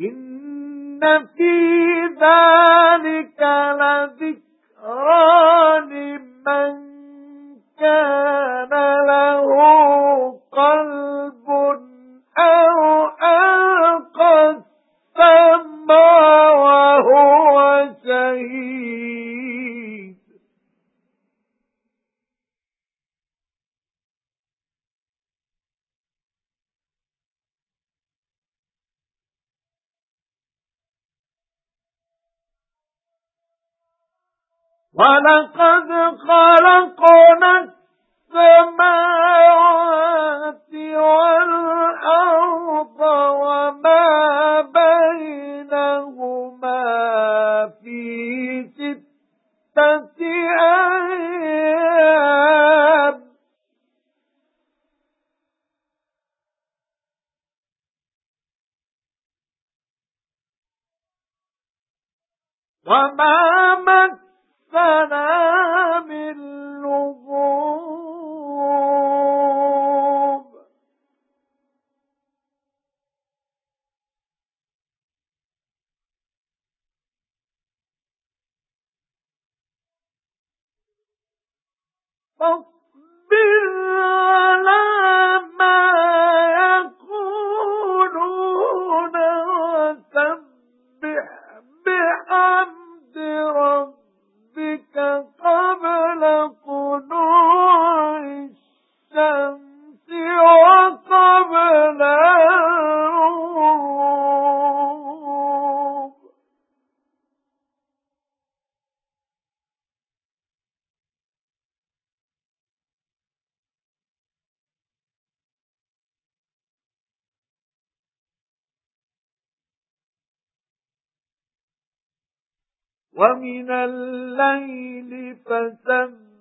إِنَّ فِي ذَلِكَ لَذِكْرَى لِمَنْ كَانَ لَهُ قَلْبٌ أَوْ أَلْقَى السَّمْعَ وَهُوَ شَهِيدٌ وَلَقَدْ خَلَقْنَا السَّمَاوَاتِ وَالْأَرْضَ وَمَا بَيْنَهُمَا فِي سِتَّةِ أَيَّامٍ. وَمَا مَسَّنَا من لغوب فاصبر وَمِنَ اللَّيْلِ فَسَبِّحْهُ